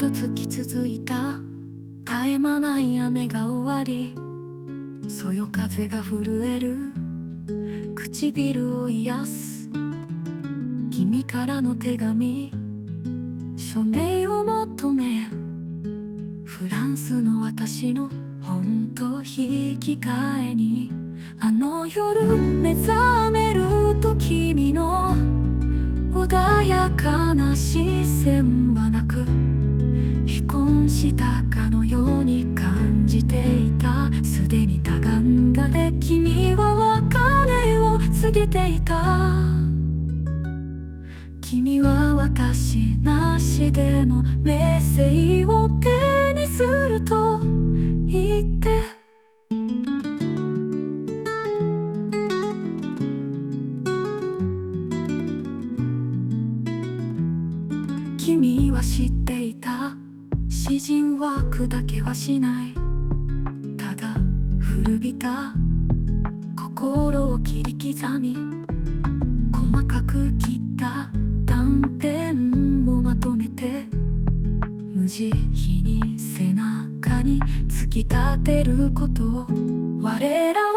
と突き続いた。絶え間ない雨が終わり。そよ風が震える。唇を癒す。君からの手紙。署名を求め。フランスの私のほんと引き換えに。あの夜目覚めると君の穏やかな視線はなく。過ぎていた君は私なしでの名声を手にすると言って。君は知っていた。詩人は砕けはしない。ただ古びた。心を切り刻み細かく切った断片をまとめて無慈悲に背中に突き立てること。を我ら